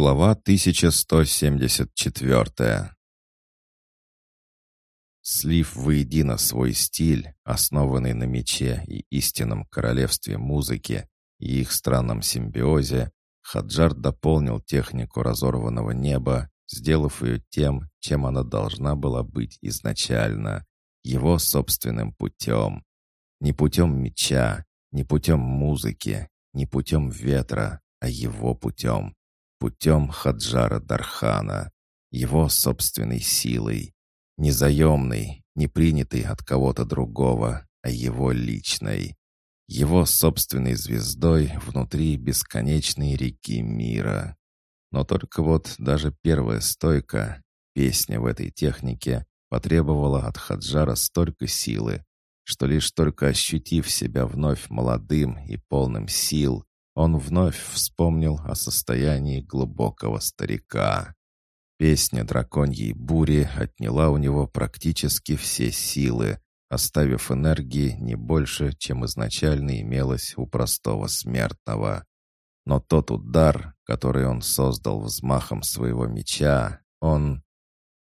Глава 1174 Слив воедино свой стиль, основанный на мече и истинном королевстве музыки и их странном симбиозе, Хаджар дополнил технику разорванного неба, сделав ее тем, чем она должна была быть изначально, его собственным путем. Не путем меча, не путем музыки, не путем ветра, а его путем путем Хаджара Дархана, его собственной силой, незаемной, не принятой от кого-то другого, а его личной, его собственной звездой внутри бесконечной реки мира. Но только вот даже первая стойка, песня в этой технике, потребовала от Хаджара столько силы, что лишь только ощутив себя вновь молодым и полным сил, он вновь вспомнил о состоянии глубокого старика. Песня драконьей бури отняла у него практически все силы, оставив энергии не больше, чем изначально имелось у простого смертного. Но тот удар, который он создал взмахом своего меча, он...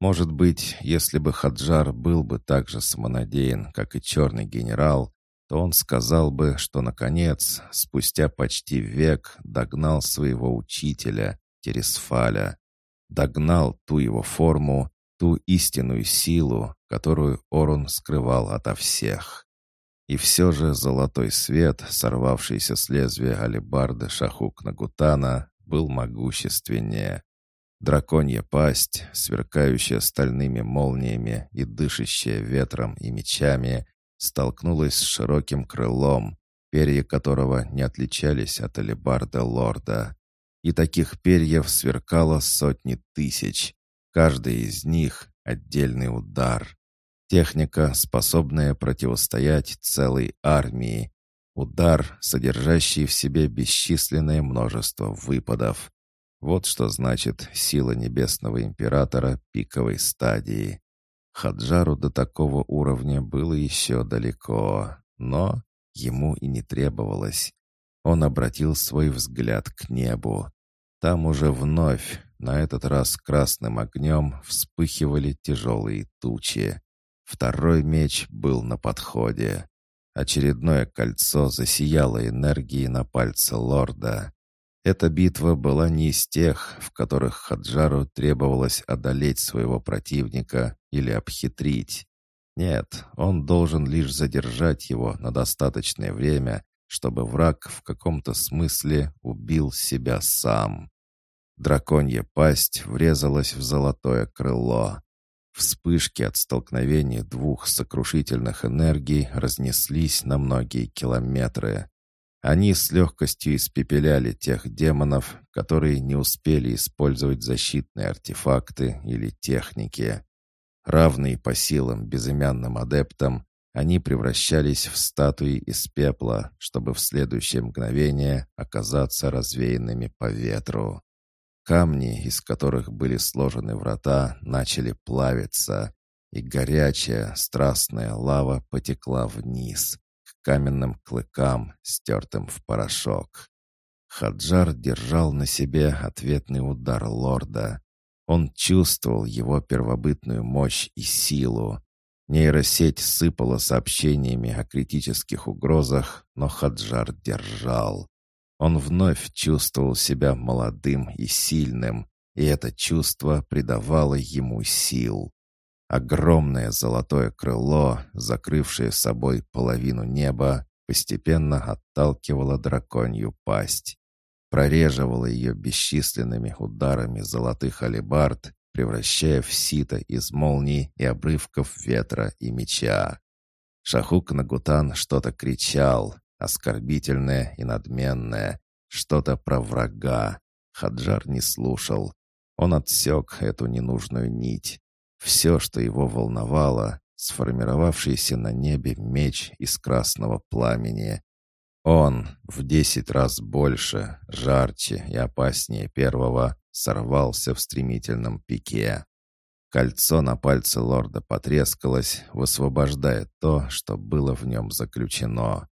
Может быть, если бы Хаджар был бы так же самонадеян, как и черный генерал, то он сказал бы, что, наконец, спустя почти век догнал своего учителя, Тересфаля, догнал ту его форму, ту истинную силу, которую Орун скрывал ото всех. И все же золотой свет, сорвавшийся с лезвия алебарды Шахук Нагутана, был могущественнее. Драконья пасть, сверкающая стальными молниями и дышащая ветром и мечами, столкнулась с широким крылом, перья которого не отличались от алебарда лорда. И таких перьев сверкало сотни тысяч. Каждый из них — отдельный удар. Техника, способная противостоять целой армии. Удар, содержащий в себе бесчисленное множество выпадов. Вот что значит сила небесного императора пиковой стадии. Хаджару до такого уровня было еще далеко, но ему и не требовалось. Он обратил свой взгляд к небу. Там уже вновь, на этот раз красным огнем, вспыхивали тяжелые тучи. Второй меч был на подходе. Очередное кольцо засияло энергией на пальце лорда. Эта битва была не из тех, в которых Хаджару требовалось одолеть своего противника или обхитрить. Нет, он должен лишь задержать его на достаточное время, чтобы враг в каком-то смысле убил себя сам. Драконья пасть врезалась в золотое крыло. Вспышки от столкновения двух сокрушительных энергий разнеслись на многие километры. Они с легкостью испепеляли тех демонов, которые не успели использовать защитные артефакты или техники. Равные по силам безымянным адептам, они превращались в статуи из пепла, чтобы в следующее мгновение оказаться развеянными по ветру. Камни, из которых были сложены врата, начали плавиться, и горячая, страстная лава потекла вниз, каменным клыкам, стертым в порошок. Хаджар держал на себе ответный удар лорда. Он чувствовал его первобытную мощь и силу. Нейросеть сыпала сообщениями о критических угрозах, но Хаджар держал. Он вновь чувствовал себя молодым и сильным, и это чувство придавало ему сил. Огромное золотое крыло, закрывшее собой половину неба, постепенно отталкивало драконью пасть. Прореживало ее бесчисленными ударами золотых алебард, превращая в сито из молний и обрывков ветра и меча. Шахук Нагутан что-то кричал, оскорбительное и надменное, что-то про врага. Хаджар не слушал. Он отсек эту ненужную нить. Все, что его волновало, сформировавшийся на небе меч из красного пламени. Он, в десять раз больше, жарче и опаснее первого, сорвался в стремительном пике. Кольцо на пальце лорда потрескалось, высвобождая то, что было в нем заключено.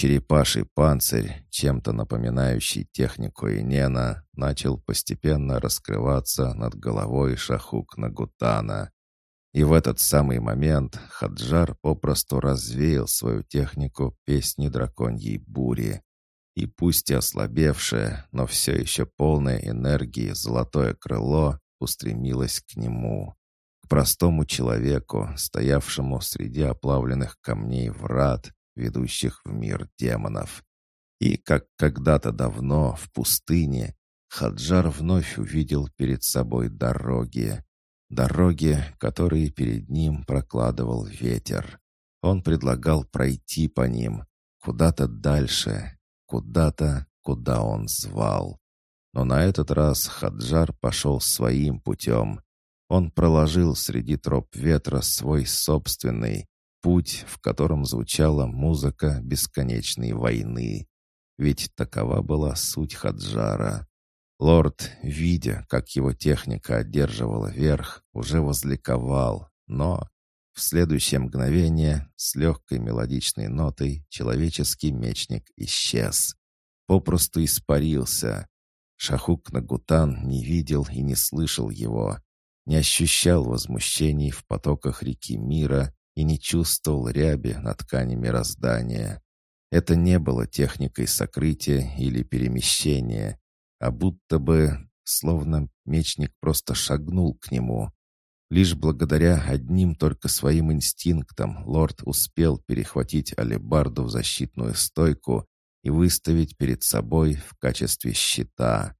Черепаший панцирь, чем-то напоминающий технику Инена, начал постепенно раскрываться над головой Шахук Нагутана. И в этот самый момент Хаджар попросту развеял свою технику песни драконьей бури. И пусть и ослабевшее, но все еще полное энергии золотое крыло устремилось к нему. К простому человеку, стоявшему среди оплавленных камней врат, ведущих в мир демонов. И, как когда-то давно в пустыне, Хаджар вновь увидел перед собой дороги. Дороги, которые перед ним прокладывал ветер. Он предлагал пройти по ним, куда-то дальше, куда-то, куда он звал. Но на этот раз Хаджар пошел своим путем. Он проложил среди троп ветра свой собственный, путь, в котором звучала музыка бесконечной войны. Ведь такова была суть Хаджара. Лорд, видя, как его техника одерживала верх, уже возликовал, но в следующее мгновение с легкой мелодичной нотой человеческий мечник исчез. Попросту испарился. Шахук Нагутан не видел и не слышал его, не ощущал возмущений в потоках реки мира и не чувствовал ряби на ткани мироздания. Это не было техникой сокрытия или перемещения, а будто бы, словно мечник просто шагнул к нему. Лишь благодаря одним только своим инстинктам лорд успел перехватить алебарду в защитную стойку и выставить перед собой в качестве щита.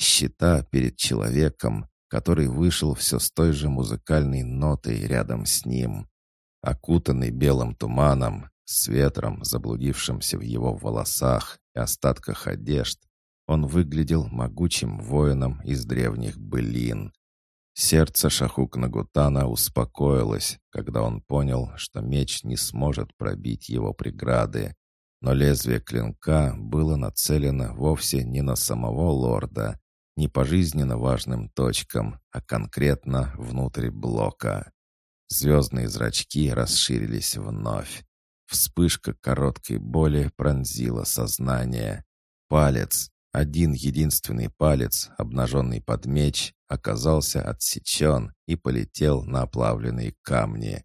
Щита перед человеком, который вышел все с той же музыкальной нотой рядом с ним. Окутанный белым туманом, с ветром, заблудившимся в его волосах и остатках одежд, он выглядел могучим воином из древних былин. Сердце Шахук Нагутана успокоилось, когда он понял, что меч не сможет пробить его преграды. Но лезвие клинка было нацелено вовсе не на самого лорда, не по жизненно важным точкам, а конкретно внутрь блока. Звездные зрачки расширились вновь. Вспышка короткой боли пронзила сознание. Палец, один единственный палец, обнаженный под меч, оказался отсечен и полетел на оплавленные камни.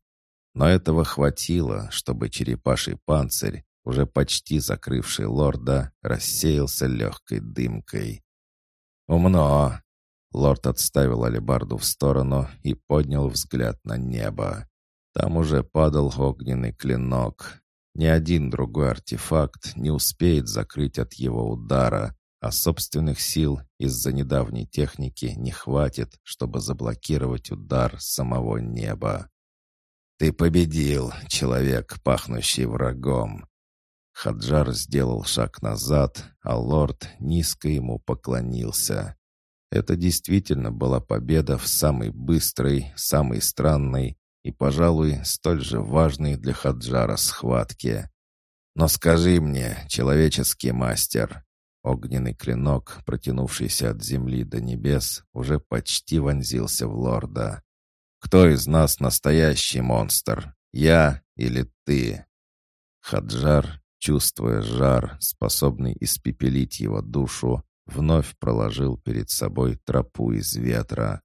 Но этого хватило, чтобы черепаший панцирь, уже почти закрывший лорда, рассеялся легкой дымкой. «Умно!» Лорд отставил алебарду в сторону и поднял взгляд на небо. Там уже падал огненный клинок. Ни один другой артефакт не успеет закрыть от его удара, а собственных сил из-за недавней техники не хватит, чтобы заблокировать удар самого неба. «Ты победил, человек, пахнущий врагом!» Хаджар сделал шаг назад, а лорд низко ему поклонился. Это действительно была победа в самой быстрой, самой странной и, пожалуй, столь же важной для Хаджара схватке. «Но скажи мне, человеческий мастер!» Огненный клинок, протянувшийся от земли до небес, уже почти вонзился в лорда. «Кто из нас настоящий монстр? Я или ты?» Хаджар, чувствуя жар, способный испепелить его душу, вновь проложил перед собой тропу из ветра.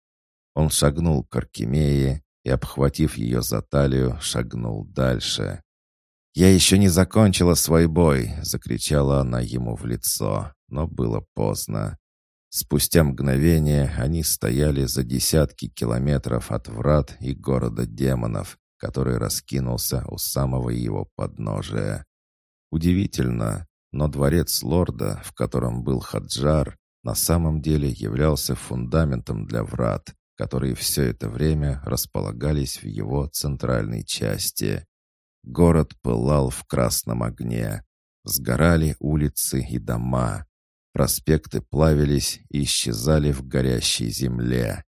Он шагнул к Аркемии и, обхватив ее за талию, шагнул дальше. «Я еще не закончила свой бой!» — закричала она ему в лицо, но было поздно. Спустя мгновение они стояли за десятки километров от врат и города демонов, который раскинулся у самого его подножия. Удивительно, но дворец лорда, в котором был Хаджар, на самом деле являлся фундаментом для врат, которые все это время располагались в его центральной части. Город пылал в красном огне. Сгорали улицы и дома. Проспекты плавились и исчезали в горящей земле.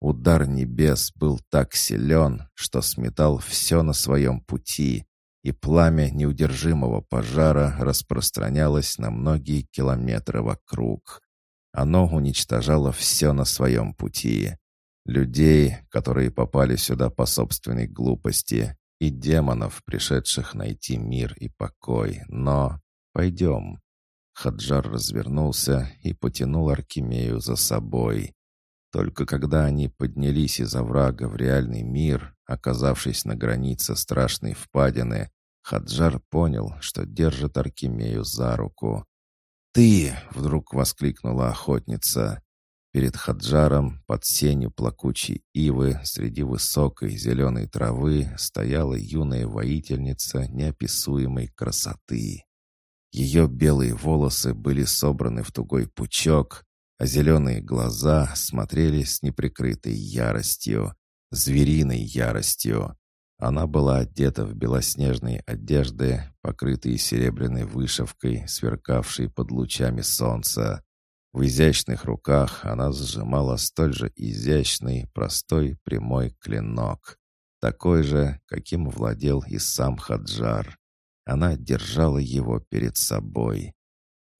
Удар небес был так силен, что сметал все на своем пути, и пламя неудержимого пожара распространялось на многие километры вокруг. Оно уничтожало все на своем пути. Людей, которые попали сюда по собственной глупости, и демонов, пришедших найти мир и покой, но Пойдем». Хаджар развернулся и потянул Аркемею за собой. Только когда они поднялись из оврага в реальный мир, оказавшись на границе страшной впадины, Хаджар понял, что держит Аркемею за руку. «Ты!» — вдруг воскликнула охотница. Перед Хаджаром, под сенью плакучей ивы, среди высокой зеленой травы, стояла юная воительница неописуемой красоты. Ее белые волосы были собраны в тугой пучок, а зеленые глаза смотрели с неприкрытой яростью, звериной яростью. Она была одета в белоснежные одежды, покрытые серебряной вышивкой, сверкавшей под лучами солнца. В изящных руках она сжимала столь же изящный, простой, прямой клинок. Такой же, каким владел и сам Хаджар. Она держала его перед собой.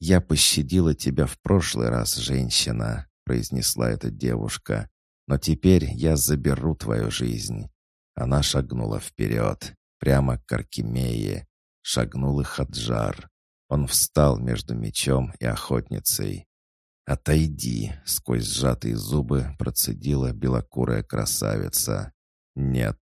«Я пощадила тебя в прошлый раз, женщина», — произнесла эта девушка. «Но теперь я заберу твою жизнь». Она шагнула вперед, прямо к Аркемее. Шагнул и Хаджар. Он встал между мечом и охотницей. «Отойди!» — сквозь сжатые зубы процедила белокурая красавица. «Нет!»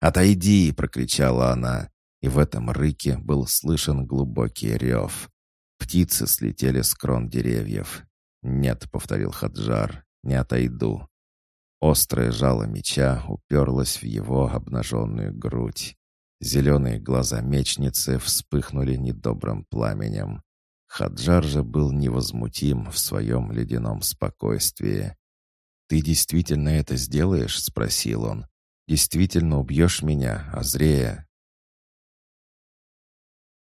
«Отойди!» — прокричала она, и в этом рыке был слышен глубокий рев. Птицы слетели с крон деревьев. «Нет», — повторил Хаджар, — «не отойду». Острое жало меча уперлось в его обнаженную грудь. Зеленые глаза мечницы вспыхнули недобрым пламенем. Хаджар же был невозмутим в своем ледяном спокойствии. «Ты действительно это сделаешь?» — спросил он. «Действительно убьешь меня, Азрея?»